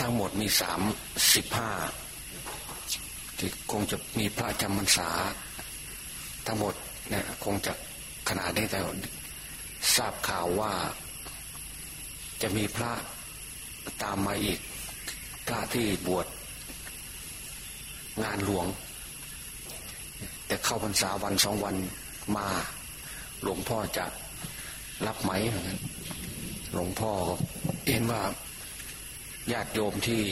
ทั้งหมดมีสามสิบห้าที่คงจะมีพระจำพรรษา ทั้งหมดเนี่ยคงจะขนาดนี้แต่ทราบข่าวว่า จะมีพระตามมาอีก พระที่บวชงานหลวง แต่เข้าพรรษาวันสองวันมาหลวงพ่อจะรับไหมหลวงพ่อเห็นว่า ญาติโยมที่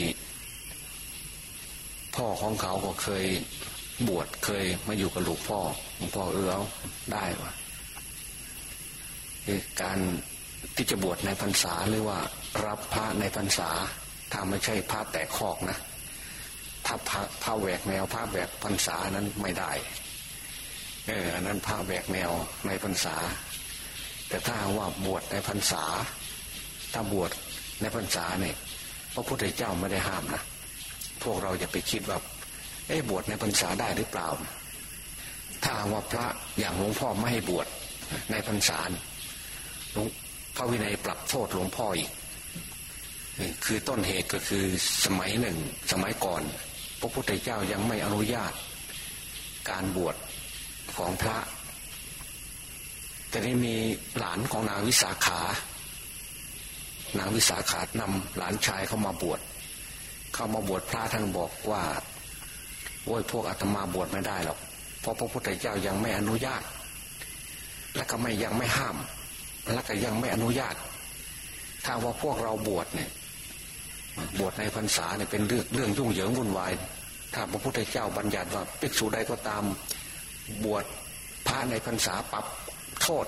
พ่อของเขาก็เคยบวชเคยมาอยู่กับหลวงพ่อหลวงพ่อเออเอาได้วะการที่จะบวชในพรรษาหรือว่า รับพระในพรรษาถ้าไม่ใช่พระแตกคอกนะ ถ้าพระพระแหวกแนวพระแหวกพรรษานั้นไม่ได้เอออันนั้นพระแหวกแนวในพรรษา แต่ถ้าว่าบวชในพรรษา ถ้าบวชในพรรษาเนี่ย พระพุทธเจ้าไม่ได้ห้ามนะพวกเราอย่าไปคิดว่าเอ้บวชในพรรษาได้หรือเปล่า ถ้าว่าพระอย่างหลวงพ่อไม่ให้บวชในพรรษาหลวงพระวินัยปรับโทษหลวงพ่ออีกคือต้นเหตุก็คือสมัยหนึ่ง สมัยก่อน พระพุทธเจ้ายังไม่อนุญาต การบวชของพระ แต่นี้มีหลานของนางวิสาขา นางวิสาขานำหลานชายเข้ามาบวช เข้ามาบวชพระท่านบอกว่าโอ้ยพวกอาตมาบวชไม่ได้หรอกเพราะพระพุทธเจ้ายังไม่อนุญาต และก็ไม่ยังไม่ห้าม และก็ยังไม่อนุญาต ถ้าว่าพวกเราบวชเนี่ยบวชในพรรษาเนี่ยเป็นเรื่องเรื่องยุ่งเหยิงวุ่นวายถ้าพระพุทธเจ้าบัญญัติว่าภิกษุใดก็ตามบวชพระในพรรษาปรับโทษ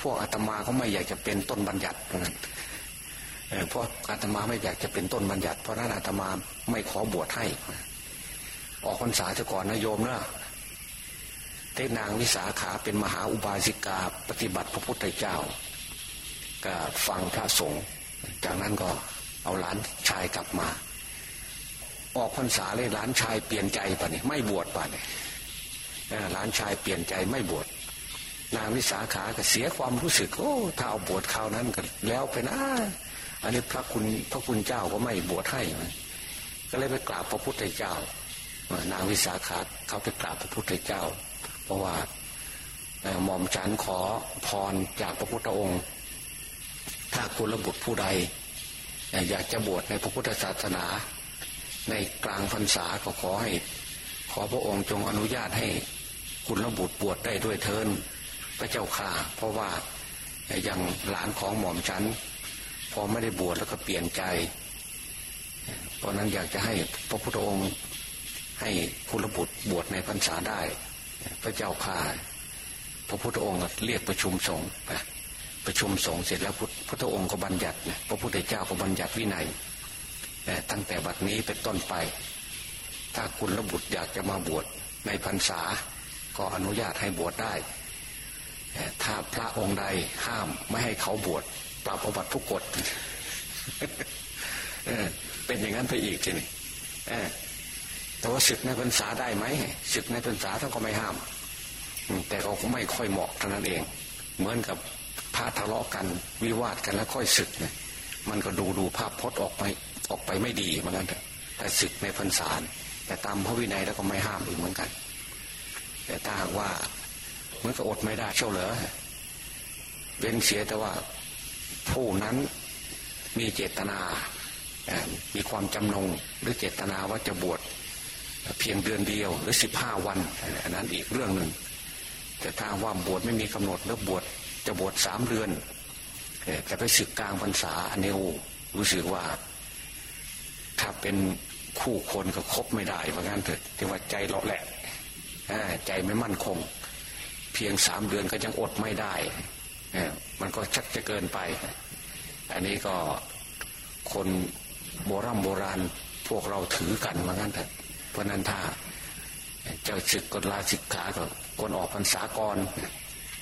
พวกอาตมาเขาไม่อยากจะเป็นต้นบัญญัติเพราะเพราะอาตมาไม่อยากจะเป็นต้นบัญญัติ เพราะนั้นอาตมาไม่ขอบวชให้ ออกพรรษาจะก่อนนะโยมนะเทนางวิสาขาเป็นมหาอุบาสิกาปฏิบัติพระพุทธเจ้า ก็ฟังพระสงฆ์จากนั้นก็เอาหลานชายกลับมา ออกพรรษาเลยหลานชายเปลี่ยนใจป่ะนี่ไม่บวชป่ะนี่หลานชายเปลี่ยนใจไม่บวช นางวิสาขาก็เสียความรู้สึกโอ้ถ้าเอาบวชคราวนั้นก็แล้วไปนะอันนี้พระคุณพระคุณเจ้าก็ไม่บวชให้ก็เลยไปกราบพระพุทธเจ้า นางวิสาขาเขาไปกราบพระพุทธเจ้า เพราะว่าหม่อมฉันขอพรจากพระพุทธองค์ ถ้าคุณระบุตรผู้ใด อยากจะบวชในพระพุทธศาสนา ในกลางพรรษาก็ขอให้ ขอพระองค์จงอนุญาตให้คุณระบุตรบวชได้ด้วยเทิน พระเจ้าข่าเพราะว่าอย่างหลานของหม่อมฉัน พอไม่ได้บวชแล้วก็เปลี่ยนใจ เพราะนั้นอยากจะให้พระพุทธองค์ให้คุณระบุตรบวชในพรรษาได้ พระเจ้าข่าพระพุทธองค์เรียกประชุมสงฆ์ประชุมสงฆ์เสร็จแล้วพระองค์ก็บัญญัติ พระพุทธเจ้าก็บัญญัติวินัยตั้งแต่บัดนี้เป็นต้นไป ถ้าคุณระบุตรอยากจะมาบวชในพรรษา ก็อนุญาตให้บวชได้ ถ้าพระองค์ใดห้ามไม่ให้เขาบวชปรับอบัติทุกกฎเป็นอย่างนั้นไปอีกทีนี้แต่ว่าศึกในพรรษาได้ไหมศึกในพรรษาท่านก็ไม่ห้าม แต่เขาก็ไม่ค่อยเหมาะเท่านั้นเอง เหมือนกับพระทะเลาะกันวิวาทกันแล้วค่อยศึกเนี่ยมันก็ดูดูภาพพจน์ออกไปออกไปไม่ดีเหมือนกันแต่ศึกในพรรษาแต่ตามพระวินัยแล้วก็ไม่ห้ามอีกเหมือนกัน แต่ถ้าหากว่า มื่อก็อดไม่ได้เช่าเหรอเว้นเสียแต่ว่าผู้นั้นมีเจตนา มีความจำนงหรือเจตนาว่าจะบวชเพียงเดือนเดียวหรือสิบห้าวันอันนั้นอีกเรื่องหนึ่ง แต่ถ้าว่าบวชไม่มีกำหนดแล้วบวชจะบวชสามเดือนจะไปศึกกลางพรรษาอันนี้รู้สึกว่า ถ้าเป็นคู่คนก็คบไม่ได้เพราะงั้นเถิดที่ว่าใจเราแหละใจไม่มั่นคง เพียงสามเดือนก็ยังอดไม่ได้มันก็ชักจะเกินไป อันนี้ก็คนโบรโบราณพวกเราถือกันมือนกันเถอะเพราะนั้นถ้าจะศึกกฎลาศึกขาก็คนออกพรรษากร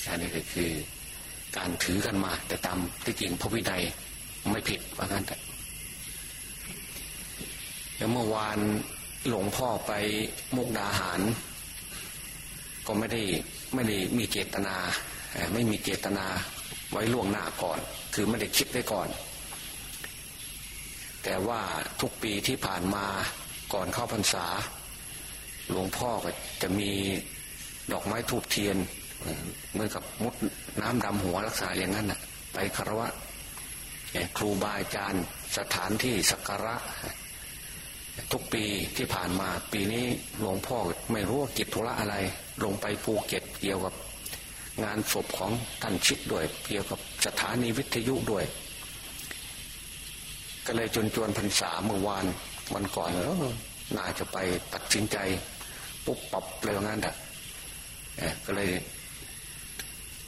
อันนี้ก็คือการถือกันมา แต่ตามที่จริงพระวินัยไม่ผิดเหมือนกันแต่แล้วเมื่อวานหลวงพ่อไปมุกดาหาร ก็ไม่ได้ ไม่ได้มีเจตนา ไม่มีเจตนาไว้ล่วงหน้าก่อน คือไม่ได้คิดไว้ก่อน แต่ว่าทุกปีที่ผ่านมาก่อนเข้าพรรษา หลวงพ่อก็จะมีดอกไม้ทูบเทียนเหมือนกับมุดน้ำดำหัวรักษาอย่างนั้นน่ะ ไปคารวะครูบาอาจารย์สถานที่สักการะ ทุกปีที่ผ่านมาปีนี้หลวงพ่อไม่รู้ว่ากิจธุระอะไร ลงไปภูเก็ต เกี่ยวกับงานศพของท่านชิดด้วย เกี่ยวกับสถานีวิทยุด้วย ก็เลยจนจวนพรรษาเมื่อวานวันก่อนเออน่าจะไปตัดสินใจปุ๊บปับเลยว่างั้นแหะก็เลย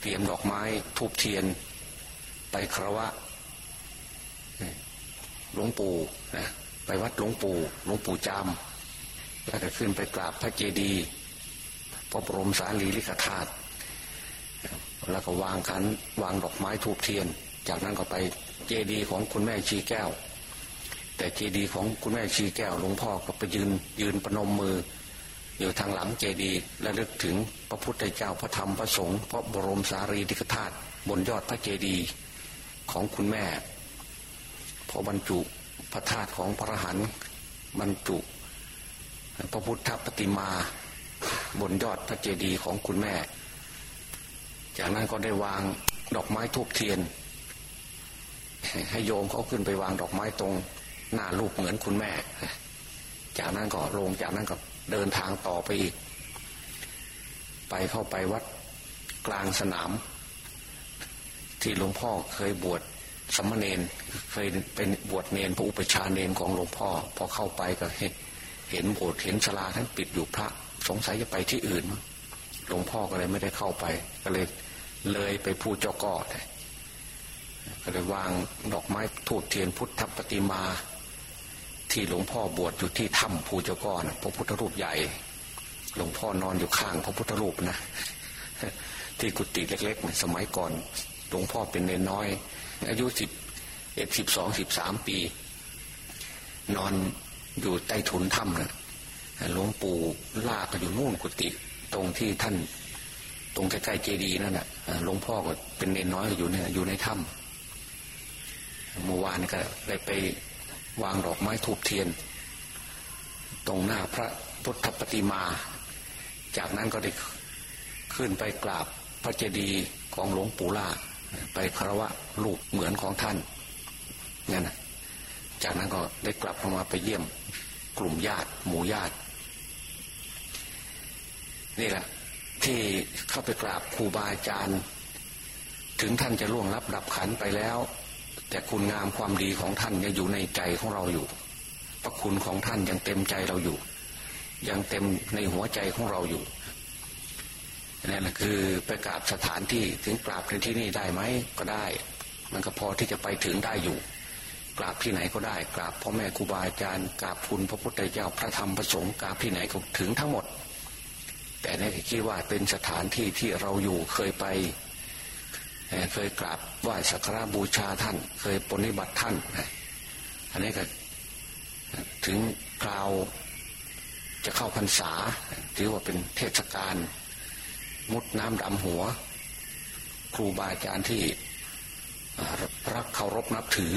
เตรียมดอกไม้ทูบเทียน ไปคารวะหลวงปู่นะไปวัดหลวงปู่หลวงปู่จามแล้วก็ขึ้นไปกราบพระเจดีย์ พระบรมสารีริกธาตุแล้วก็วางขันวางดอกไม้ทูบเทียน จากนั้นก็ไปเจดีย์ของคุณแม่ชีแก้ว แต่เจดีย์ของคุณแม่ชีแก้วหลวงพ่อก็ไปยืนยืนประนมมือ อยู่ทางหลังเจดีย์และลึกถึงพระพุทธเจ้าพระธรรมพระสงฆ์พระบรมสารีริกธาตุบนยอดพระเจดีย์ของคุณแม่ พอบรรจุพระธาตุของพระหันบรรจุ พระพุทธปฏิมา บนยอดพระเจดีย์ของคุณแม่ จากนั้นก็ได้วางดอกไม้ทูบเทียน ให้โยมเขาขึ้นไปวางดอกไม้ตรงหน้าลูกเหมือนคุณแม่ จากนั้นก็ลงจากนั้นก็เดินทางต่อไปอีก ไปเข้าไปวัดกลางสนาม ที่หลวงพ่อเคยบวชสมณเณรเคยเป็นบวชเนนพระอุปชาเนนของหลวงพ่อ พอเข้าไปก็เห็นเห็นโบสถ์เห็นศาลาท่านปิดอยู่พระ สงสัยจะไปที่อื่นหลวงพ่อก็เลยไม่ได้เข้าไป ก็เลยเลยไปพูเจ้าก่อก็เลยวางดอกไม้ทูบเทียนพุทธปฏิมา ที่หลวงพ่อบวชอยู่ที่ถ้ำภูเจ้าก่อนพระพุทธรูปใหญ่ หลวงพ่อนอนอยู่ข้างพระพุทธรูปนะที่กุฏิเล็กๆสมัยก่อน หลวงพ่อเป็นเนน้อย อายุสิบเอ็ดสิบสองสิบสามปี นอนอยู่ใต้ถุนถ้ำนะ หลวงปู่ลากก็อยู่นู่นกุฏิตรงที่ท่าน ตรงใกล้ๆเจดีนั่นแหละหลวงพ่อก็เป็นเนนน้อยก็อยู่เนี่ยอยู่ในถ้ำเมื่อวานก็ได้ไปวางดอกไม้ทูบเทียน ตรงหน้าพระพุทธปฏิมา จากนั้นก็ได้ขึ้นไปกราบพระเจดีย์ของหลวงปู่ล่าไปคารวะลูกเหมือนของท่านนั่นนะจากนั้นก็ได้กลับมาไปเยี่ยมกลุ่มญาติ หมู่ญาติ นี่แหละ ที่เข้าไปกราบครูบาอาจารย์ ถึงท่านจะล่วงรับดับขันไปแล้ว แต่คุณงามความดีของท่านยังอยู่ในใจของเราอยู่ พระคุณของท่านยังเต็มใจเราอยู่ ยังเต็มในหัวใจของเราอยู่นั่นแหละคือไปกราบสถานที่ถึงกราบในที่นี่ได้ไหมก็ได้ มันก็พอที่จะไปถึงได้อยู่ กราบที่ไหนก็ได้ กราบพ่อแม่ครูบาอาจารย์กราบคุณพระพุทธเจ้าพระธรรมพระสงฆ์กราบที่ไหนก็ถึงทั้งหมด แต่ในคิดว่าเป็นสถานที่ที่เราอยู่เคยไป เคยกราบไหว้สักการบูชาท่าน เคยปฏิบัติท่าน อันนี้ก็ถึงคราวจะเข้าพรรษา ถือว่าเป็นเทศกาลมุดน้ำดำหัว ครูบาอาจารย์ที่รักเคารพนับถือ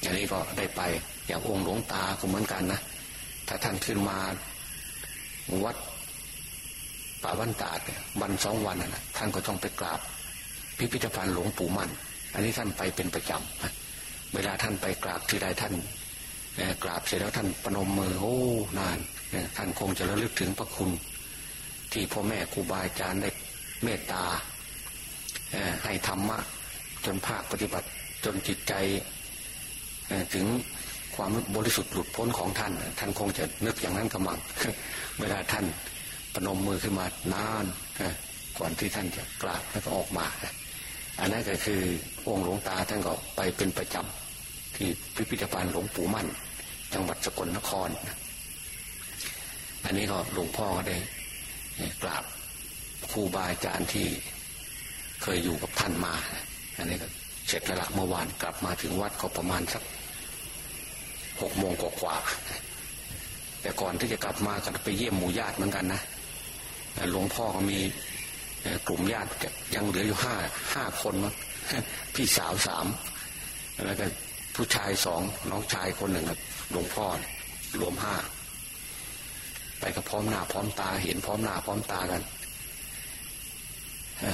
อย่างนี้ก็ได้ไปอย่างองค์หลวงตาก็เหมือนกันนะ ถ้าท่านขึ้นมาวัด ป่าวันตาดวันสองวันนะท่านก็ต้องไปกราบ พิพิธภัณฑ์หลวงปู่มั่น อันนี้ท่านไปเป็นประจำเวลาท่านไปกราบที่ใดท่านกราบเสร็จแล้วท่านปนมมือโอ้นานท่านคงจะระลึกถึงพระคุณ ที่พ่อแม่ครูบาอาจารย์ได้เมตตาให้ธรรมะ จนภาคปฏิบัติจนจิตใจถึงความบริสุทธิ์หลุดพ้นของท่าน ท่านคงจะนึกอย่างนั้นกำลังเวลาท่าน ปนมมือขึ้นมานานก่อนที่ท่านจะกราบแล้วก็ออกมา อันนั้นก็คือองค์หลวงตาท่านก็ไปเป็นประจำที่พิพิธภัณฑ์หลวงปู่มั่น จังหวัดสกลนคร อันนี้ก็หลวงพ่อก็ได้กราบครูบาอาจารย์ที่เคยอยู่กับท่านมา อันนี้ก็เสร็จแล้วละเมื่อวานกลับมาถึงวัดก็ประมาณสักหกโมงกว่าแต่ก่อนที่จะกลับมาก็ไปเยี่ยมหมู่ญาติเหมือนกันนะ หลวงพ่อก็มีกลุ่มญาติยังเหลืออยู่ห้าห้าคนมั้งพี่สาวสามแล้วก็ผู้ชายสองน้องชายคนหนึ่งหลวงพ่อรวมห้าไปกับพร้อมหน้าพร้อมตาเห็นพร้อมหน้าพร้อมตากัน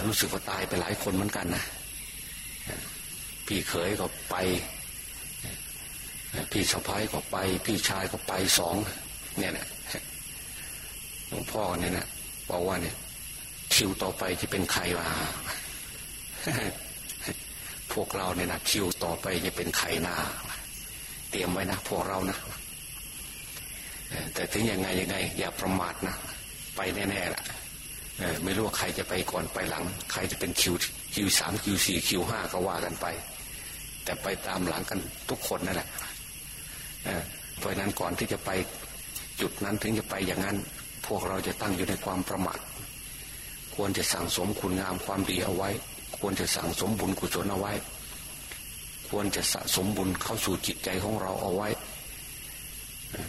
รู้สึกว่าตายไปหลายคนเหมือนกันนะพี่เขยก็ไป พี่สะพ้ายก็ไป พี่ชายก็ไปสองเนี่ยนะหลวงพ่อเนี่ยนะ บอกว่าเนี่ยคิวต่อไปจะเป็นใครวะพวกเราเนี่ยนะคิวต่อไปจะเป็นใครนาเตรียมไว้นะพวกเรานะแต่ถึงยังไงยังไง อย่าประมาทนะไปแน่ๆล่ะไม่รู้ว่าใครจะไปก่อนไปหลัง ใครจะเป็นคิวคิวสามคิวสี่คิวห้าก็ว่ากันไป แต่ไปตามหลังกันทุกคนนั่นแหละเพราะนั้นก่อนที่จะไปจุดนั้นถึงจะไปอย่างนั้น วกเราจะตั้งอยู่ในความประมาทควรจะสั่งสมคุณงามความดีเอาไว้ ควรจะสั่งสมบุญกุศลเอาไว้ ควรจะสะสมบุญเข้าสู่จิตใจของเราเอาไว้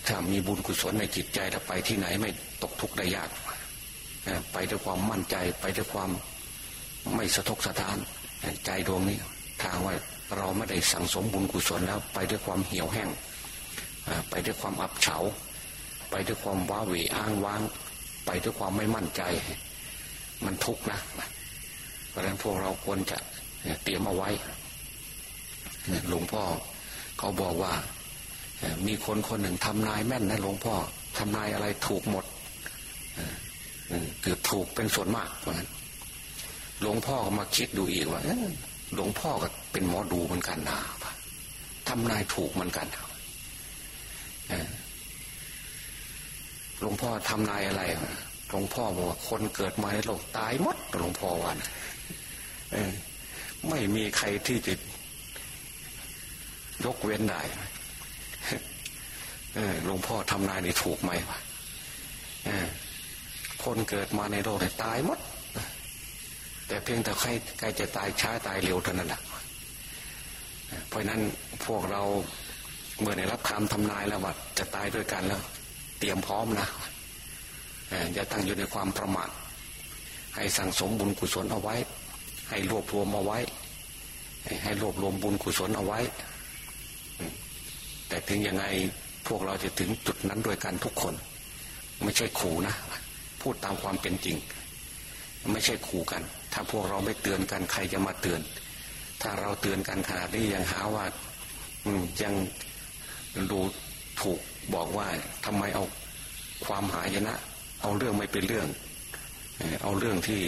ถ้ามีบุญกุศลในจิตใจแล้วไปที่ไหนไม่ตกทุกข์ได้ยากไปด้วยความมั่นใจไปด้วยความไม่สะทกสะท้านใจดวงนี้ทางว่าเราไม่ได้สั่งสมบุญกุศลแล้ว ไปด้วยความเหี่ยวแห้งไปด้วยความอับเฉา ไปด้วยความว้าเหวอ้างว้าง ไปด้วยความไม่มั่นใจ มันทุกข์นะเพราะฉะนั้นพวกเราควรจะเตรียมเอาไว้หลวงพ่อเขาบอกว่า มีคนคนหนึ่งทำนายแม่นนะหลวงพ่อทำนายอะไรถูกหมดเกือบถูกเป็นส่วนมากเพราะนั้นหลวงพ่อก็มาคิดดูอีกว่าหลวงพ่อก็เป็นหมอดูเหมือนกันนะทำนายถูกเหมือนกัน หลวงพ่อทำนายอะไรหลวงพ่อบอกว่าคนเกิดมาในโลกตายหมดหลวงพ่อวันไม่มีใครที่จะยกเว้นได้หลวงพ่อทำนายนี่ถูกไหมวะคนเกิดมาในโลกเนี่ตายหมด แต่เพียงแต่ใครใครจะตายช้าตายเร็วเท่านั้นแหละเพราะนั้นพวกเราเมื่อได้รับคำทำนายแล้วว่าจะตายด้วยกันแล้ว เตรียมพร้อมนะอย่าตั้งอยู่ในความประมาทให้สั่งสมบุญกุศลเอาไว้ ให้รวบรวมเอาไว้ ให้รวบรวมบุญกุศลเอาไว้ แต่ถึงยังไงพวกเราจะถึงจุดนั้นด้วยกันทุกคน ไม่ใช่ขู่นะ พูดตามความเป็นจริง ไม่ใช่ขู่กัน ถ้าพวกเราไม่เตือนกันใครจะมาเตือน ถ้าเราเตือนกันขนาดนี้ยังหาว่ายังดูถูก บอกว่าทำไมเอาความหายนะ เอาเรื่องไม่เป็นเรื่อง เอาเรื่องที่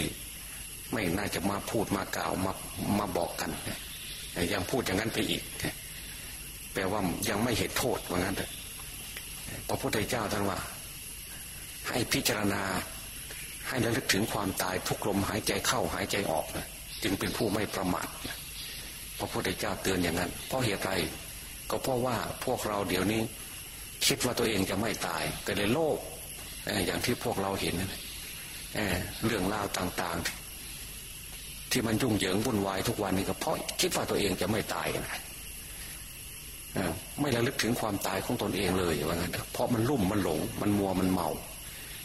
ไม่น่าจะมาพูดมากล่าวมามาบอกกันยังพูดอย่างนั้นไปอีกแปลว่ายังไม่เห็นโทษว่างั้นพระพุทธเจ้าท่านว่า ให้พิจารณาให้ระลึกถึงความตายทุกลมหายใจเข้าหายใจออกนะจึงเป็นผู้ไม่ประมาทพระพุทธเจ้าเตือนอย่างนั้น เพราะเหตุไรก็เพราะว่าพวกเราเดี๋ยวนี้ คิดว่าตัวเองจะไม่ตาย ก็เลยโลภอย่างที่พวกเราเห็นเรื่องราวต่างๆ ที่มันยุ่งเหยิงวุ่นวายทุกวันนี้ก็เพราะคิดว่าตัวเองจะไม่ตายนะไม่ระลึกถึงความตายของตนเองเลยว่างั้นเพราะมันลุ่มมันหลง มันมัวมันเมา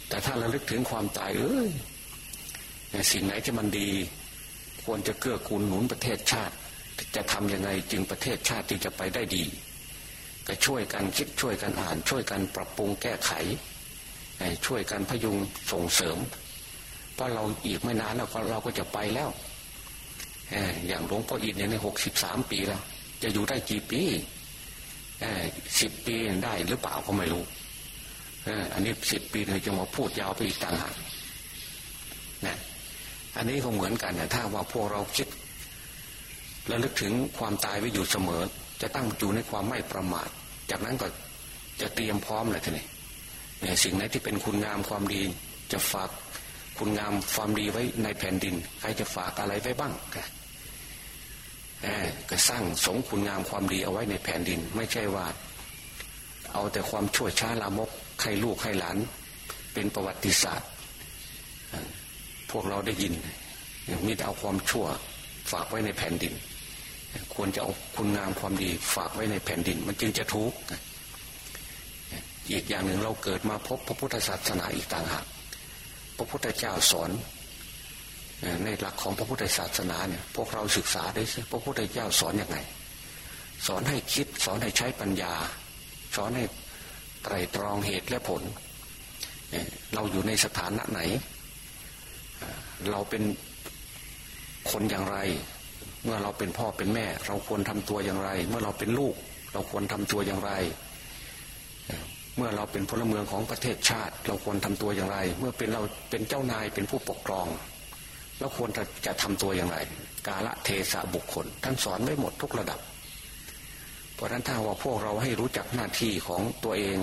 แต่ถ้าระลึกถึงความตายเอ้ยสิ่งไหนที่มันดี ควรจะเกื้อกูลหนุนประเทศชาติ จะทํำยังไงจึงประเทศชาติจึงจะไปได้ดี ก็ช่วยกันคิดช่วยกันอ่าน ช่วยกันปรับปรุงแก้ไข ช่วยกันพยุงส่งเสริม เพราะเราอีกไม่นานแล้วเราก็จะไปแล้วอย่างหลวงพ่ออินเนี่ยในหกสิบสามปีแล้ว จะอยู่ได้กี่ปีสิบปีได้หรือเปล่าก็ไม่รู้อันนี้สิบปีเลยจะมาพูดยาวไปอีกต่างหากนะอันนี้ก็เหมือนกันนะถ้าว่าพวกเราคิดและลึกถึงความตายไว้อยู่เสมอ จะตั้งอยู่ในความไม่ประมาท จากนั้นก็จะเตรียมพร้อมเลยทีนี้สิ่งไหนที่เป็นคุณงามความดี จะฝากคุณงามความดีไว้ในแผ่นดิน ใครจะฝากอะไรไว้บ้างก็สร้างสงคุณงามความดีเอาไว้ในแผ่นดิน ไม่ใช่ว่า เอาแต่ความชั่วช้าลามกใครลูกใครหลาน เป็นประวัติศาสตร์ พวกเราได้ยินมีแต่เอาความชั่วฝากไว้ในแผ่นดิน ควรจะเอาคุณงามความดีฝากไว้ในแผ่นดิน มันจึงจะทุกข์อีกอย่างหนึ่งเราเกิดมาพบพระพุทธศาสนาอีกต่างหากพระพุทธเจ้าสอนในหลักของพระพุทธศาสนาเนี่ยพวกเราศึกษาได้สิพระพุทธเจ้าสอนอยังไง สอนให้คิดสอนให้ใช้ปัญญา สอนให้ไตรตรองเหตุและผล เราอยู่ในสถานะไหน เราเป็นคนอย่างไร เมื่อเราเป็นพ่อเป็นแม่ เราควรทำตัวอย่างไร เมื่อเราเป็นลูก เราควรทำตัวอย่างไร เมื่อเราเป็นพลเมืองของประเทศชาติ เราควรทำตัวอย่างไร เมื่อเป็นเราเป็นเจ้านายเป็นผู้ปกครองเราควรจะจะทำตัวอย่างไร กาละเทศะบุคคล ท่านสอนไว้หมดทุกระดับ เพราะฉะนั้นถ้าว่าพวกเราให้รู้จักหน้าที่ของตัวเอง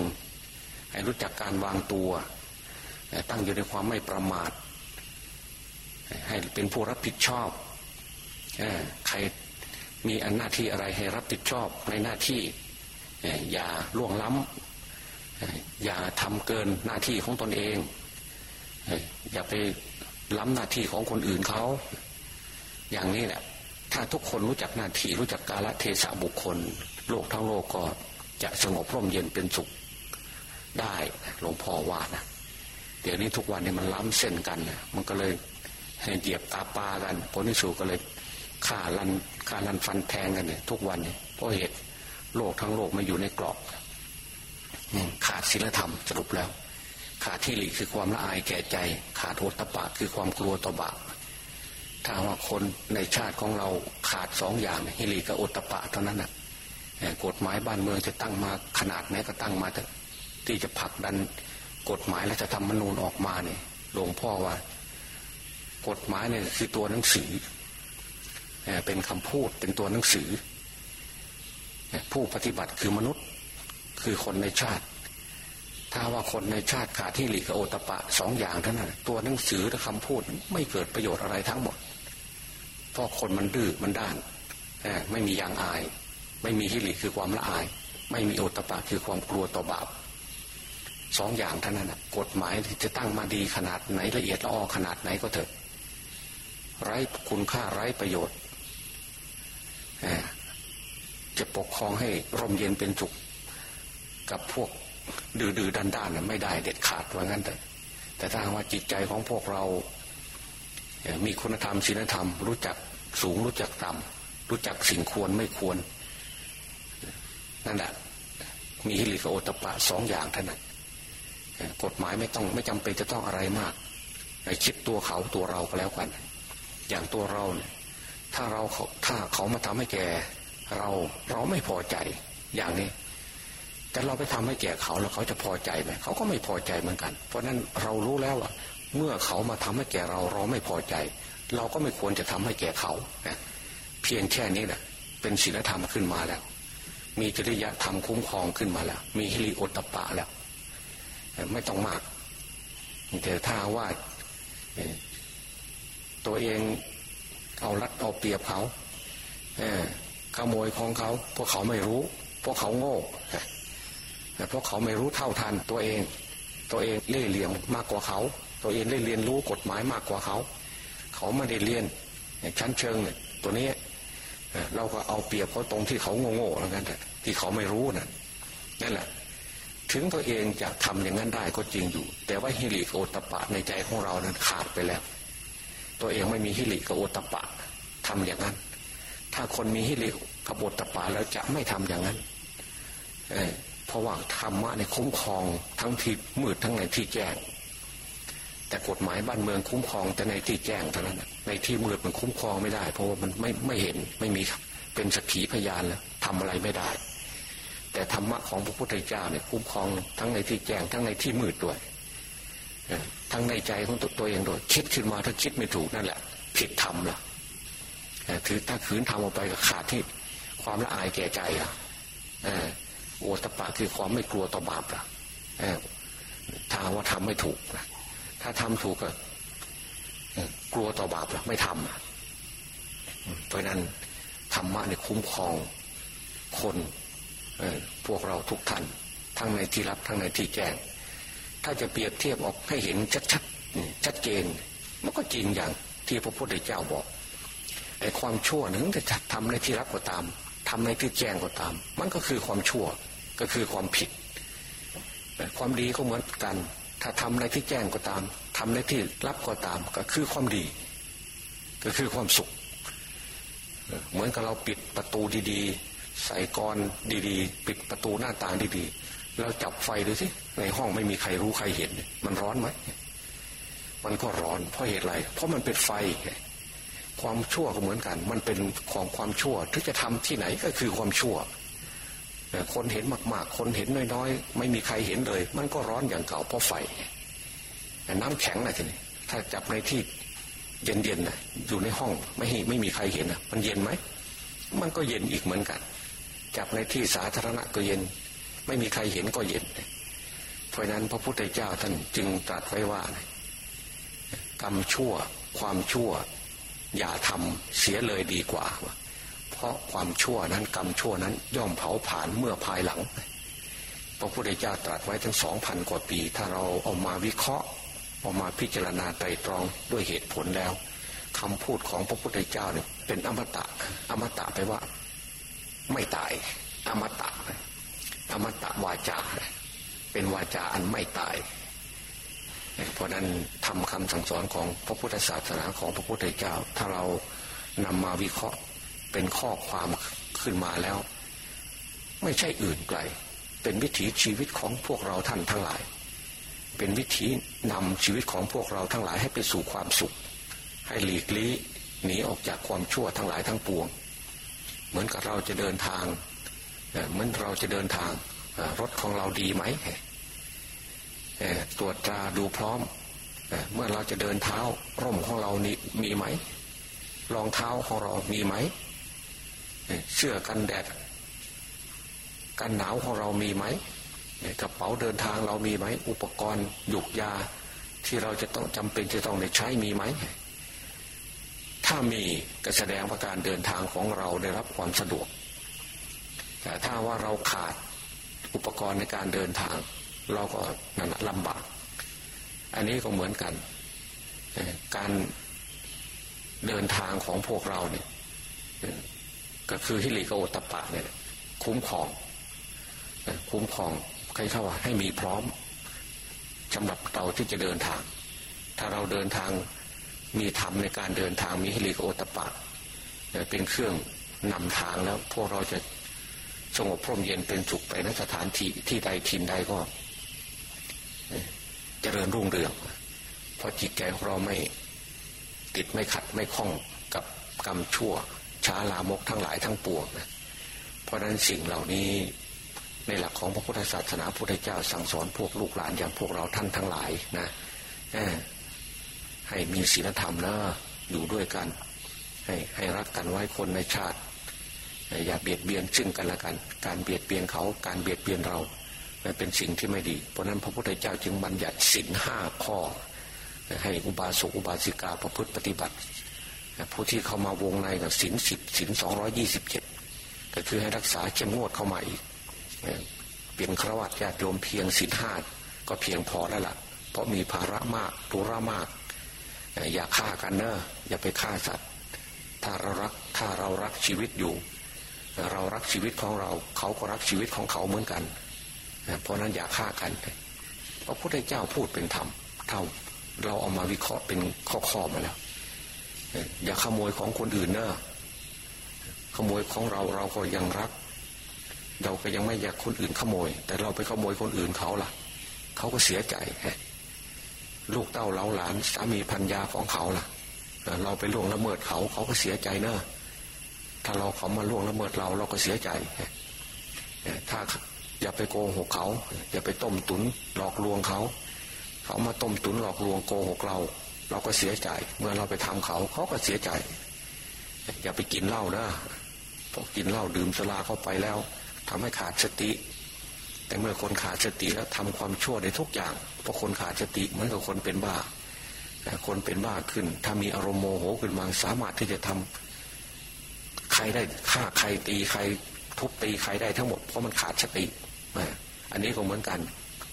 ให้รู้จักการวางตัวตั้งอยู่ในความไม่ประมาท ให้เป็นผู้รับผิดชอบ ใครมีอันหน้าที่อะไรให้รับผิดชอบในหน้าที่ อย่าล่วงล้ำอย่าทำเกินหน้าที่ของตนเอง อย่าไปล้ำหน้าที่ของคนอื่นเขา อย่างนี้แหละ ถ้าทุกคนรู้จักหน้าที่รู้จักกาลเทศะบุคคล โลกทั้งโลกก็จะสงบร่มเย็นเป็นสุขได้หลวงพ่อว่านะเดี๋ยวนี้ทุกวันนี้มันล้ำเส้นกัน มันก็เลยเหยียบตาปากันผลที่สุดก็เลย ฆ่าลันฆ่าลันฟันแทงกันเนี่ยทุกวันเนี้เพราะเหตุโลกทั้งโลกมาอยู่ในกรอบขาดศีลธรรมสรุปแล้ว ขาดที่หลีกคือความละอายแก่ใจ ขาดโอตปะคือความกลัวต่อบาปถ้าว่าคนในชาติของเราขาดสองอย่างฮิริกับโอตปะเท่านั้นนะกฎหมายบ้านเมืองจะตั้งมาขนาดไหนก็ตั้งมาแต่ที่จะผลักดันกฎหมายและจะทำมนูญออกมาเนี่ยหลวงพ่อว่า กฎหมายเนี่ยคือตัวหนังสือ เป็นคำพูดเป็นตัวหนังสือ ผู้ปฏิบัติคือมนุษย์คือคนในชาติ ถ้าว่าคนในชาติขาดที่หลีกโอตปะสองอย่างเท่านั้นตัวหนังสือและคำพูดไม่เกิดประโยชน์อะไรทั้งหมด เพราะคนมันดื้อมันด้านไม่มียางอาย ไม่มีฮิริคือความละอาย ไม่มีโอตปะคือความกลัวต่อบาปสองอย่างเท่านั้นกฎหมายที่จะตั้งมาดีขนาดไหนละเอียดละออขนาดไหนก็เถอะไร้คุณค่าไร้ประโยชน์ จะปกครองให้ร่มเย็นเป็นสุขกับพวกดื้อๆด้านๆไม่ได้เด็ดขาดว่างั้นแต่แต่ถ้าว่าจิตใจของพวกเรา มีคุณธรรมศีลธรรม รู้จักสูงรู้จักต่ำรู้จักสิ่งควรไม่ควร นั่นแหละมีฮิริกโอตปะสองอย่างเท่านั้นกฎหมายไม่ต้องไม่จำเป็นจะต้องอะไรมากคิดตัวเขาตัวเราก็แล้วกัน อย่างตัวเราเนี่ย ถ้าเราถ้าเขามาทำให้แกเราเราไม่พอใจอย่างนี้ แต่เราไปทำให้แก่เขาแล้วเขาจะพอใจไหมเขาก็ไม่พอใจเหมือนกัน เพราะนั้นเรารู้แล้วว่าเมื่อเขามาทำให้แก่เราเราไม่พอใจ เราก็ไม่ควรจะทำให้แก่เขาเพียงแค่นี้แหละเป็นศีลธรรมขึ้นมาแล้ว มีจริยธรรมคุ้มครองขึ้นมาแล้ว มีฮิริโอตปะแล้วไม่ต้องมากแต่ถ้าว่าตัวเอง เอารัดเอาเปรียบเขาขโมยของเขาพวกเขาไม่รู้พวกเขาโง่เพราะเขาไม่รู้เท่าทันตัวเอง ตัวเองเล่เหลี่ยมมากกว่าเขา ตัวเองได้เรียนรู้กฎหมายมากกว่าเขา เขาไม่ได้เรียนชั้นเชิงเนี่ยตัวนี้เราก็เอาเปรียบเขาตรงที่เขาโง่ๆแล้วกันที่เขาไม่รู้นะ่ะนั่นแหละ ถึงตัวเองจะทำอย่างนั้นได้ก็จริงอยู่ แต่ว่าฮิริโอตปะในใจของเรานั้นขาดไปแล้ว ตัวเองไม่มีฮิริกับโอตปะทำอย่างนั้น ถ้าคนมีฮิริกับโอตปะแล้วจะไม่ทำอย่างนั้นเพราะว่าธรรมะในคุ้มครองทั้งที่มืดทั้งในที่แจ้ง แต่กฎหมายบ้านเมืองคุ้มครองแต่ในที่แจ้งเท่านั้นในที่มืดมันคุ้มครองไม่ได้ เพราะว่ามันไม่ไม่เห็นไม่มีเป็นสักขีพยานแล้วทำอะไรไม่ได้ แต่ธรรมะของพระพุทธเจ้าเนี่ยคุ้มครองทั้งในที่แจ้งทั้งในที่มืดด้วย ทั้งในใจของตัวเองด้วยคิดขึ้นมาถ้าคิดไม่ถูกนั่นแหละ ผิดธรรมล่ะถือถ้าขืนทำออกไปก็ขาดที่ความละอายแก่ใจอะโอตปะคือความไม่กลัวต่อบาปล่ะถ้าว่าทำไม่ถูกนะถ้าทำถูกก็กลัวต่อบาปล่ะไม่ทำเพราะนั้นธรรมะเนี่ยคุ้มครองคนพวกเราทุกท่าน ทั้งในที่รับทั้งในที่แจ้ง ถ้าจะเปรียบเทียบออกให้เห็นชัดๆชัดเจน มันก็จริงอย่างที่พระพุทธเจ้าบอกไอ้ความชั่วหนึ่งจะทำในที่รับก็ตามทำในที่แจ้งก็ตาม มันก็คือความชั่วก็คือความผิด ความดีก็เหมือนกัน ถ้าทำในที่แจ้งก็ตามทำในที่รับก็ตาม ก็คือความดี ก็คือความสุข เหมือนกับเราปิดประตูดีๆ ใส่กรดีๆ ปิดประตูหน้าต่างดีๆแล้วจับไฟดูสิ ในห้องไม่มีใครรู้ใครเห็น มันร้อนไหมมันก็ร้อนเพราะเหตุอะไร เพราะมันเป็นไฟ ความชั่วก็เหมือนกัน มันเป็นของความชั่วที่จะทำที่ไหนก็คือความชั่วคนเห็นมาก ๆ คนเห็นน้อยๆ ไม่มีใครเห็นเลย มันก็ร้อนอย่างเก่าเพราะไฟน้ำแข็งนะทีนี้ถ้าจับในที่เย็นๆนะอยู่ในห้องไม่ไม่มีใครเห็นนะมันเย็นไหมมันก็เย็นอีกเหมือนกัน จับในที่สาธารณะก็เย็น ไม่มีใครเห็นก็เย็น เพราะนั้นพระพุทธเจ้าท่านจึงตรัสไว้ว่ากรรมชั่วความชั่ว อย่าทำเสียเลยดีกว่า เพราะความชั่วนั้นกรรมชั่วนั้นย่อมเผาผ่านเมื่อภายหลัง พระพุทธเจ้าตรัสไว้ถึงสองพันกว่าปี ถ้าเราเอามาวิเคราะห์เอามาพิจารณาไตรตรองด้วยเหตุผลแล้วคำพูดของพระพุทธเจ้าเนี่ยเป็นอมตะ อมตะไปว่า ไม่ตาย อมตะ อมตะวาจา เป็นวาจาอันไม่ตาย เพราะนั้นทำคำสั่งสอนของพระพุทธศาสนาของพระพุทธเจ้า ถ้าเรานำมาวิเคราะห์เป็นข้อความขึ้นมาแล้ว ไม่ใช่อื่นไกล เป็นวิถีชีวิตของพวกเราท่านทั้งหลาย เป็นวิถีนำชีวิตของพวกเราทั้งหลายให้ไปสู่ความสุข ให้หลีกลี่หนีออกจากความชั่วทั้งหลายทั้งปวง เหมือนกับเราจะเดินทางเหมือนเราจะเดินทางรถของเราดีไหม ตรวจตราดูพร้อม เมื่อเราจะเดินเท้า ร่มของเรานี่มีไหมรองเท้าของเรามีไหมเสื้อกันแดด กันหนาวของเรามีไหมกระเป๋าเดินทางเรามีไหม อุปกรณ์หยุกยา ที่เราจะต้องจำเป็นจะต้องได้ใช้มีไหม ถ้ามีก็แสดงว่าการเดินทางของเราได้รับความสะดวก แต่ถ้าว่าเราขาดอุปกรณ์ในการเดินทาง เราก็นั่นลำบาก อันนี้ก็เหมือนกัน การเดินทางของพวกเราเนี่ยก็คือฮิริโกตปะเนี่ย คุ้มครอง คุ้มครองใครเข้าว่าให้มีพร้อมสำหรับเราที่จะเดินทาง ถ้าเราเดินทางมีธรรมในการเดินทางมีฮิริโอตปะเป็นเครื่องนำทางแล้ว พวกเราจะสงบพร่มเย็นเป็นสุขไปนสถานที่ที่ใดทินใดก็ เจริญรุ่งเรือง เพราะจิตใจของเราไม่ติดไม่ขัดไม่คล้องกับกรรมชั่ว ช้าลามกทั้งหลายทั้งปวงนะเพราะนั้นสิ่งเหล่านี้ในหลักของพระพุทธศาสนาพุทธเจ้าสั่งสอนพวกลูกหลานอย่างพวกเราท่านทั้งหลายนะให้มีศีลธรรมนะอยู่ด้วยกัน ให้ให้รักกันไว้คนในชาติ อย่าเบียดเบียนซึ่งกันและกัน การเบียดเบียนเขาการเบียดเบียนเรา เป็นสิ่งที่ไม่ดี เพราะนั้นพระพุทธเจ้าจึงบัญญัติศีลห้าข้อ ให้อุบาสกอุบาสิกาประพฤติปฏิบัติ ผู้ที่เข้ามาวงในกับศีลสิบศีลสองร้อยี่สิบเจ็ดก็คือให้รักษาเข้มงวดเข้ามาอีกเปลี่ยนครวัตญาติโยมเพียงศีลห้าก็เพียงพอแล้วล่ะ เพราะมีภาระมากตุระมาก อย่าฆ่ากันเนอะอย่าไปฆ่าสัตว์ ถ้าเรารักถ้าเรารักชีวิตอยู่ เรารักชีวิตของเรา เขาก็รักชีวิตของเขาเหมือนกัน เพราะนั้นอย่าฆ่ากันพระพุทธเจ้าพูดเป็นธรรมเท่าเราเอามาวิเคราะห์เป็นข้อๆมาแล้วอย่าขโมยของคนอื่นเนอะขโมยของเราเราก็ยังรัก เราก็ยังไม่อยากคนอื่นขโมย แต่เราไปขโมยคนอื่นเขาล่ะ เขาก็เสียใจลูกเต้าเล้าหลานสามีพัญญาของเขาล่ะ เราไปล่วงละเมิดเขาเขาก็เสียใจเนอะถ้าเราเขามาล่วงละเมิดเราเราก็เสียใจถ้า อย่าไปโกหกเขา อย่าไปต้มตุนหลอกลวงเขา เขามาต้มตุนหลอกลวงโกหกเรา เราก็เสียใจเมื่อเราไปทำเขาเขาก็เสียใจ อย่าไปกินเหล้านะพอกินเหล้าดื่มสลาเข้าไปแล้วทำให้ขาดสติ แต่เมื่อคนขาดสติแล้วทำความชั่วในทุกอย่างเพราะคนขาดสติเหมือนกับคนเป็นบ้าแต่คนเป็นบ้าขึ้น ถ้ามีอารมณ์โมโหขึ้นมาสามารถที่จะทำใครได้ฆ่าใครตีใครทุบตีใครได้ทั้งหมดเพราะมันขาดสติ อันนี้ก็เหมือนกัน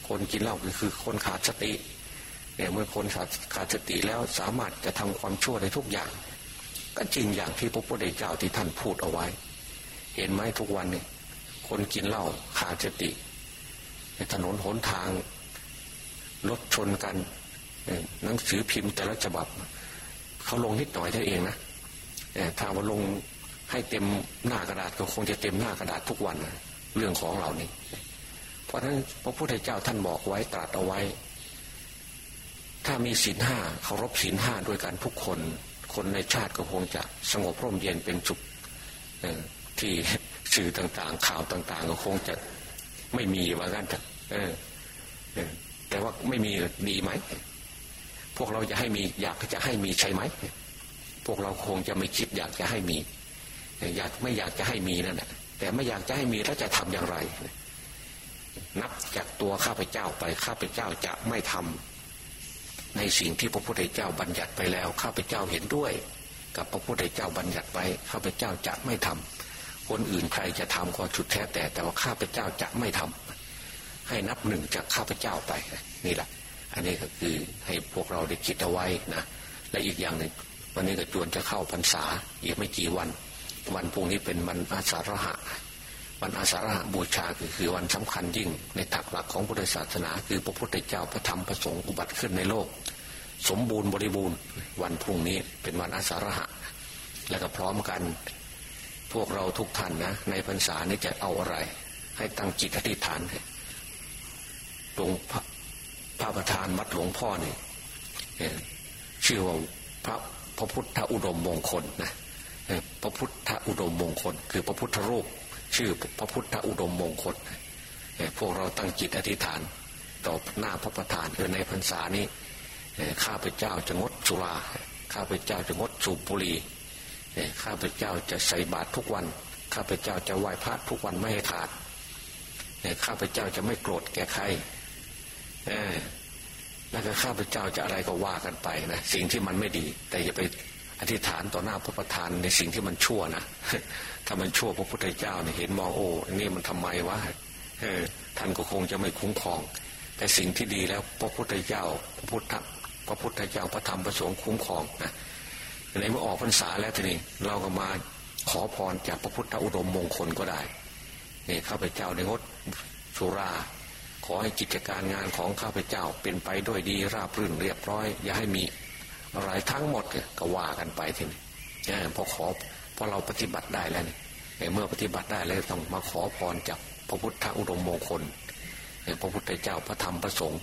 คนกินเหล้าคือคนขาดสติเนี่ยเมื่อคนขาดขาดสติแล้วสามารถจะทำความชั่วในทุกอย่าง ก็จริงอย่างที่พระพุทธเจ้าที่ท่านพูดเอาไว้ เห็นไหมทุกวันเนี่ยคนกินเหล้าขาดสติในถนนหนทางรถชนกันหนังสือพิมพ์แต่ละฉบับเขาลงนิดหน่อยเท่าเองนะถ้าว่าลงให้เต็มหน้ากระดาษก็คงจะเต็มหน้ากระดาษทุกวัน เรื่องของเรานี่ เพราะฉะนั้นพระพุทธเจ้าท่านบอกไว้ตรัสเอาไว้ ถ้ามีศีลห้าเคารพศีลห้าด้วยกันทุกคน คนในชาติก็คงจะสงบร่มเย็นเป็นสุขที่สื่อต่างๆ ข่าวต่าง ๆ ก็คงจะไม่มีว่างั้นแต่แต่ว่าไม่มีดีไหม พวกเราจะให้มีอยากจะให้มีใช่ไหม พวกเราคงจะไม่คิดอยากจะให้มี อยากไม่อยากจะให้มีนั่นแหละแต่ไม่อยากจะให้มีแล้วจะทำอย่างไร นับจากตัวข้าพเจ้าไปข้าพเจ้าจะไม่ทำในสิ่งที่พระพุทธเจ้าบัญญัติไปแล้ว ข้าพเจ้าเห็นด้วย กับพระพุทธเจ้าบัญญัติไปข้าพเจ้าจะไม่ทำคนอื่นใครจะทำก็ชุดแท้แต่แต่ว่าข้าพเจ้าจะไม่ทำให้นับหนึ่งจากข้าพเจ้าไปนี่แหละอันนี้ก็คือให้พวกเราได้คิดเอาไว้นะและอีกอย่างหนึ่งวันนี้ก็จวนจะเข้าพรรษาอีกไม่กี่วัน วันพรุ่งนี้เป็นวันอาสาฬหะ วันอาสาฬหบูชาคือคือวันสำคัญยิ่งในถักหลักของพุทธศาสนา คือพระพุทธเจ้าพระธรรมพระสงฆ์อุบัติขึ้นในโลก สมบูรณ์บริบูรณ์ วันพรุ่งนี้เป็นวันอาสาฬหะ และก็พร้อมกัน พวกเราทุกท่านนะ ในพรรษานี้จะเอาอะไร ให้ตั้งจิตอธิษฐานหลวงพระพระประธานวัดหลวงพ่อนี่ชื่อว่าพระพระพุทธอุดมมงคลนะพระพุทธอุดมมงคล คือพระพุทธรูป ชื่อพระพุทธอุดมมงคลพวกเราตั้งจิตอธิษฐาน ต่อหน้าพระประธานคือในพรรษานี้ข้าพเจ้าจะงดสุราข้าพเจ้าจะงดสูบบุหรี่ข้าพเจ้าจะใส่บาตรทุกวัน ข้าพเจ้าจะไหว้พระทุกวันไม่ให้ขาดข้าพเจ้าจะไม่โกรธแก่ใครแล้วก็ข้าพเจ้าจะอะไรก็ว่ากันไปนะสิ่งที่มันไม่ดี แต่อย่าไป อธิษฐานต่อหน้าพระประธานในสิ่งที่มันชั่วนะถ้ามันชั่วพระพุทธเจ้าเนี่ยเห็นมองโอ้นี่มันทำไมวะท่านก็คงจะไม่คุ้มครอง แต่สิ่งที่ดีแล้วพระพุทธเจ้าพระพุทธพระพุทธเจ้าพระธรรมพระสงฆ์คุ้มครองนะในเมื่อออกพรรษาแล้วทีนี้เราก็มาขอพรจากพระพุทธอุดมมงคลก็ได้นี่ข้าพเจ้าในงดสุรา ขอให้กิจการงานของข้าพเจ้าเป็นไปด้วยดีราบรื่นเรียบร้อย อย่าให้มี อะไรทั้งหมดก็ว่ากันไปทีนี้พอขอพอเราปฏิบัติได้แล้วนี่เมื่อปฏิบัติได้แล้วต้องมาขอพรจากพระพุทธอุดมมงคลพระพุทธเจ้าพระธรรมพระสงฆ์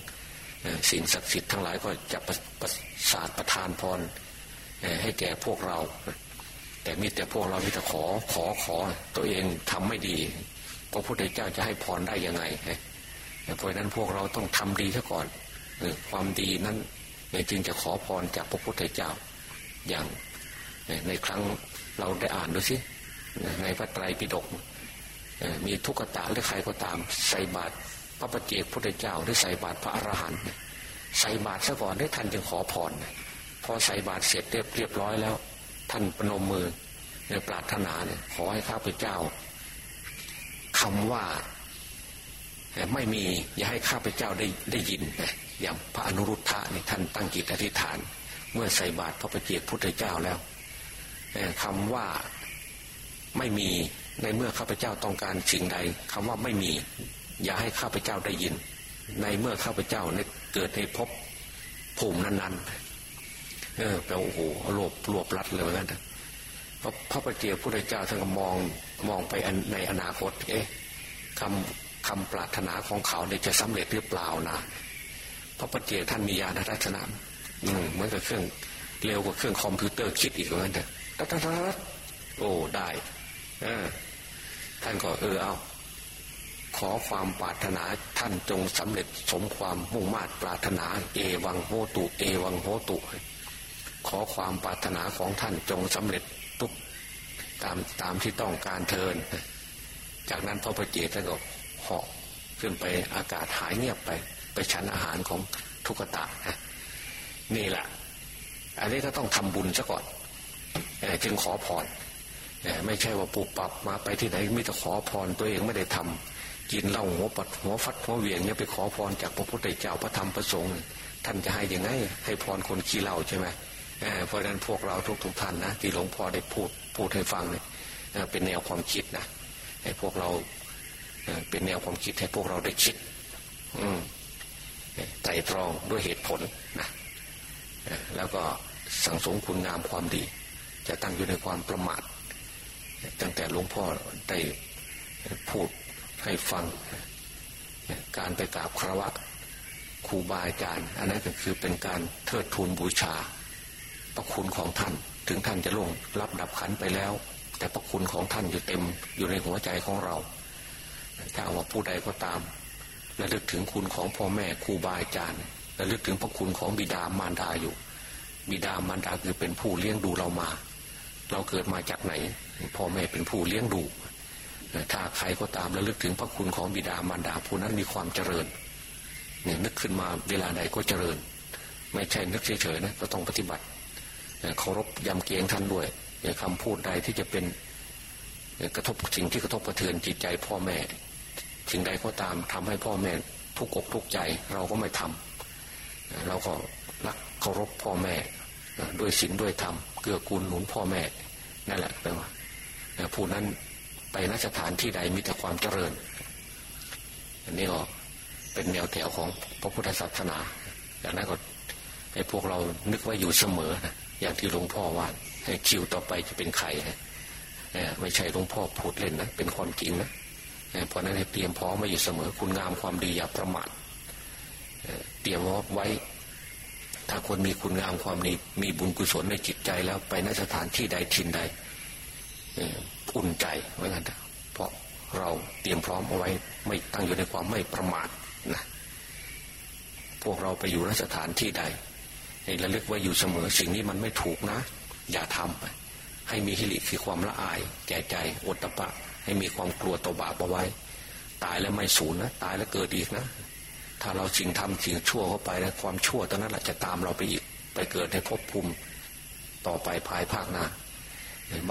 สิ่งศักดิ์สิทธิ์ทั้งหลายก็จะประประสาทประทานพรให้แก่พวกเรา แต่มีแต่พวกเรามีแต่ขอขอขอตัวเองทำไม่ดี พระพุทธเจ้าจะให้พรได้ยังไงเพราะนั้นพวกเราต้องทำดีซะก่อนความดีนั้น จึงจะขอพรจากพระพุทธเจ้า อย่างในครั้งเราได้อ่านดูสิในพระไตรปิฎกมีทุกขตาหรือใครก็ตาม ใส่บาตรพระปฏิเจกพุทธเจ้าหรือใส่บาตรพระอรหันต์ใส่บาตรซะก่อนได้ท่านจึงขอพรพอใส่บาตรเสร็จเรียบเรียบร้อยแล้ว ท่านปนมมือในปรารถนาเนี่ยขอให้ข้าพเจ้าคำว่า ไม่มีอย่าให้ข้าพเจ้าได้ได้ยิน อย่างพระอนุรุทธะนี่ท่านตั้งจิตอธิษฐาน เมื่อใส่บาตรพระประเจกพุทธเจ้าแล้วคำว่าไม่มีในเมื่อข้าพเจ้าต้องการสิ่งใดคำว่าไม่มี อย่าให้ข้าพเจ้าได้ยิน ในเมื่อข้าพเจ้าเกิดในภพภูมินั้นๆเออแปลโอ้โหรวบรวบรัดเลยเหมือนกันพระพระประเจกพุทธเจ้าท่านก็มองมองไปในอนาคต เอ๊ะคำคำปรารถนาของเขาเนี่ยจะสำเร็จหรือเปล่านะ ระปฏิเจท่านมีญาณทัศนะเหมือนกับเครื่องเร็วกว่าเครื่องคอมพิวเตอร์คิดอีกเหมือนกันตัดตัดโอ้ได้ท่านก็เออเอาขอความปรารถนาท่านจงสำเร็จสมความมุ่งมา่ปรารถนา เอวังโหตุ เอวังโหตุ ขอความปรารถนาของท่านจงสำเร็จทุกตามตามที่ต้องการเทิน จากนั้นพระปฏิเจท่านก็เหาะขึ้นไปอากาศหายเงียบไป ไปฉันอาหารของทุกตานะนี่แหละอันนี้ก็ต้องทำบุญซะก่อนจึงขอพรไม่ใช่ว่าปุบปับมาไปที่ไหนมิแต่ขอพรตัวเองไม่ได้ทำกินเหล้าหัวปัดหัวฟัดหัวเวียงเนี่ยไปขอพรจากพระพุทธเจ้าพระธรรมพระสงฆ์ท่านจะให้ยังไงให้พรคนขี้เหล้าใช่ไหมเพราะฉะนั้นพวกเราทุกทุกท่านนะที่หลวงพ่อได้พูดพูดให้ฟังเนี่ยเป็นแนวความคิดนะให้พวกเราเป็นแนวความคิดให้พวกเราได้คิด อืม ไตรตรองด้วยเหตุผลนะแล้วก็สังสมคุณงามความดี จะตั้งอยู่ในความประมาทตั้งแต่หลวงพ่อได้พูดให้ฟัง การไปกราบครวะครูบาอาจารย์ อันนั้นก็คือเป็นการเทิดทูนบูชา พระคุณของท่าน ถึงท่านจะลงรับดับขันไปแล้ว แต่พระคุณของท่านอยู่เต็มอยู่ในหัวใจของเรา ถ้าว่าผู้ใดก็ตาม ระลึกถึงคุณของพ่อแม่ครูบาอาจารย์ระลึกถึงพระคุณของบิดามารดาอยู่ บิดามารดาคือเป็นผู้เลี้ยงดูเรามา เราเกิดมาจากไหนพ่อแม่เป็นผู้เลี้ยงดูถ้าใครก็ตามระลึกถึงพระคุณของบิดามารดาผู้นั้นมีความเจริญเนี่ยนึกขึ้นมาเวลาใดก็เจริญ ไม่ใช่นึกเฉยๆนะก็ต้องปฏิบัติเคารพยำเกียงท่านด้วยคำพูดใดที่จะเป็นกระทบสิ่งที่กระทบกระเทือนจิตใจพ่อแม่ สิ่งใดก็ตามทำให้พ่อแม่ทุกอกทุกใจเราก็ไม่ทำเราก็รักเคารพพ่อแม่ด้วยศีลด้วยธรรมเกื้อกูลหนุนพ่อแม่นั่นแหละแปลว่าผู้นั้นไปนสถานที่ใดมีแต่ความเจริญ อันนี้ก็เป็นแนวแถวของพระพุทธศาสนาอย่างนั้นก็ให้พวกเรานึกไว่าอยู่เสมอนะอย่างที่หลวงพ่อว่าให้คิวต่อไปจะเป็นใครนะไม่ใช่หลวงพ่อพูดเล่นนะเป็นความจริงนะ เพราะนั้นให้เตรียมพร้อมมาอยู่เสมอคุณงามความดีอย่าประมาทเตรียมไว้ ถ้าคนมีคุณงามความดีมีบุญกุศลในจิตใจแล้วไปนสถานที่ใดทินใดอุ่นใจไว้กันเพราะเราเตรียมพร้อมเอาไว้ไม่ตั้งอยู่ในความไม่ประมาทนะพวกเราไปอยู่นสถานที่ใดให้ระลึกไว้อยู่เสมอสิ่งนี้มันไม่ถูกนะ อย่าทำให้มีฮิริคือความละอายแก่ใจอดตะปะ ให้มีความกลัวต่อบาปเอาไว้ ตายแล้วไม่สูญนะ ตายแล้วเกิดอีกนะ ถ้าเราสิ่งทำสิ่งชั่วเข้าไปแล้วความชั่วตอนนั้นแหละจะตามเราไปอีก ไปเกิดในภพภูมิต่อไปภายภาคหน้า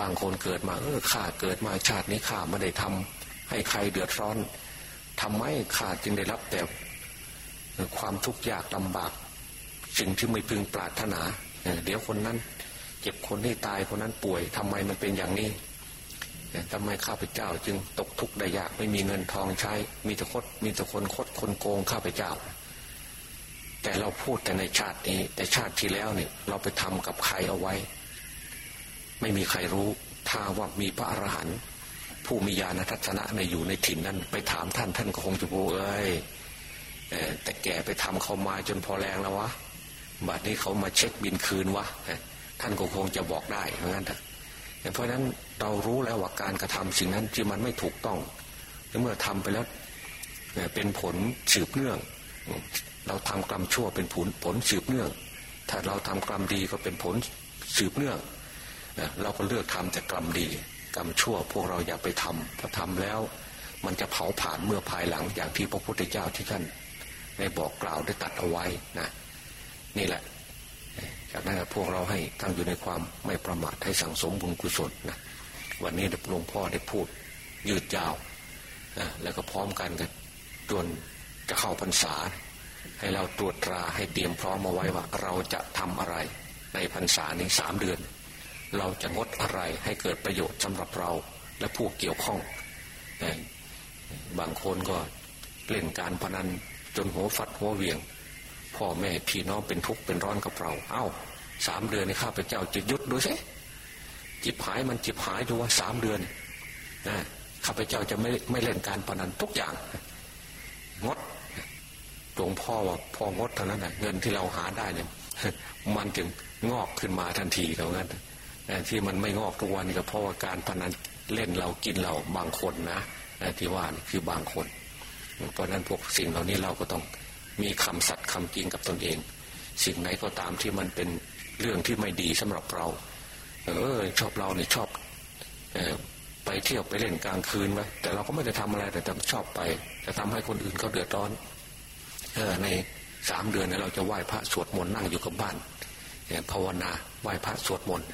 บางคนเกิดมาเออข้าเกิดมาชาตินี้ข้าไม่ได้ทำให้ใครเดือดร้อนทำไมข้าจึงได้รับแต่ความทุกข์ยากลำบากสิ่งที่ไม่พึงปรารถนา เดี๋ยวคนนั้น เจ็บคนที่ตายคนนั้นป่วยทำไมมันเป็นอย่างนี้ ทำไมข้าพเจ้าจึงตกทุกข์ได้ยากไม่มีเงินทองใช้ มีแต่คดมีแต่คนคดคนโกงข้าพเจ้า แต่เราพูดแต่ในชาตินี้ แต่ชาติที่แล้วเนี่ย เราไปทำกับใครเอาไว้ ไม่มีใครรู้ ถ้าว่ามีพระอรหันต์ผู้มีญาณทัศนะในอยู่ในถิ่นนั้น ไปถามท่านท่านก็คงจะพูดเอ้ยแต่แกไปทำเขามาจนพอแรงแล้ววะบัดนี้เขามาเช็คบินคืนวะท่านก็คงจะบอกได้เพราะงั้นเถอะ เพราะฉะนั้นเรารู้แล้วว่าการกระทำสิ่งนั้นที่มันไม่ถูกต้องเมื่อทำไปแล้วเป็นผลสืบเนื่อง เราทำกรรมชั่วเป็นผลผลสืบเนื่อง ถ้าเราทำกรรมดีก็เป็นผลสืบเนื่องเราก็เลือกทำแต่กรรมดี กรรมชั่วพวกเราอย่าไปทำพอทำแล้ว มันจะเผาผ่านเมื่อภายหลังอย่างที่พระพุทธเจ้าที่ท่านได้บอกกล่าวได้ตัดเอาไว้นะนี่แหละ จากนั้นพวกเราให้ตั้งอยู่ในความไม่ประมาทให้สั่งสมบุญกุศลนะวันนี้หลวงพ่อได้พูดยืดยาวนะแล้วก็พร้อมกันกันจนจะเข้าพรรษา ให้เราตรวจตราให้เตรียมพร้อมมาไว้ว่าเราจะทำอะไร ในพรรษานี้สามเดือน เราจะงดอะไรให้เกิดประโยชน์สำหรับเราและผู้เกี่ยวข้อง บางคนก็เล่นการพนันจนหัวฟัดหัวเวียง พ่อแม่พี่น้องเป็นทุกข์เป็นร้อนกับเรา เอา้าสามเดือนในข้าพเจ้าจะยุดดูสิจิบหายมันจิบหายดูว่าสามเดือนนะข้าพเจ้าจะไม่ไม่เล่นการพนันทุกอย่าง งดหลวงพ่อว่าพองดเท่านั้นนะเงินที่เราหาได้เนี่ยมันจึงงอกขึ้นมาทันทีเท่านั้นที่มันไม่งอกทุกวันก็เพราะว่าการพนันเล่นเรากินเราบางคนนะที่ว่าคือบางคน เพราะนั้นพวกสิ่งเหล่านี้เราก็ต้อง มีคำสัตย์คำจริงกับตนเอง สิ่งไหนก็ตามที่มันเป็นเรื่องที่ไม่ดีสำหรับเรา เออชอบเราเนี่ยชอบออไปเที่ยวไปเล่นกลางคืนไว้แต่เราก็ไม่ได้ทำอะไรแต่ชอบไปจะทำให้คนอื่นเขาเดือดร้อนเออในสามเดือนเนี่ยเราจะไหว้พระสวดมนต์นั่งอยู่กับบ้านภาวนาไหว้พระสวดมนต์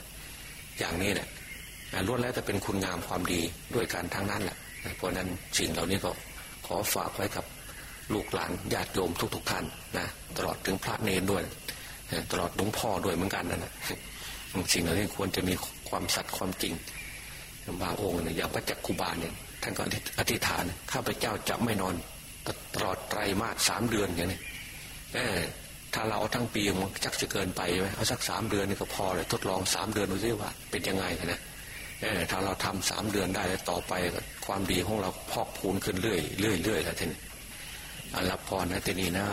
อย่างนี้เนี่ยล้วนแล้วจะเป็นคุณงามความดีด้วยการทั้งนั้นแหละเพราะนั้นสิ่งเหล่านี้ก็ขอฝากไว้กับ ลูกหลานญาติโยมทุก ๆ ท่านนะตลอดถึงพระเนรด้วย ตลอดหลวงพ่อด้วยเหมือนกันนะสิ่งเหล่านี้ควรจะมีความสัตย์ความจริงบางองค์เนี่ยอย่างพระจักคุบาลเนี่ยท่านก็อธิษฐานข้าพเจ้าจะไม่นอน ตลอดไตรมาสสามเดือนอย่างนี้ถ้าเราเอาทั้งปีมันชักจะเกินไปไหมเอาสักสามเดือนนี่ก็พอเลยทดลองสามเดือนดูซิว่า เป็นยังไงนะถ้าเราทำสามเดือนได้แล้วต่อไปความดีของเราพอกพูนขึ้นเรื่อยเรื่อยเรื่อยแล้วท่าน รับพรนะเจนีนะ